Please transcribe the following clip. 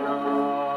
Música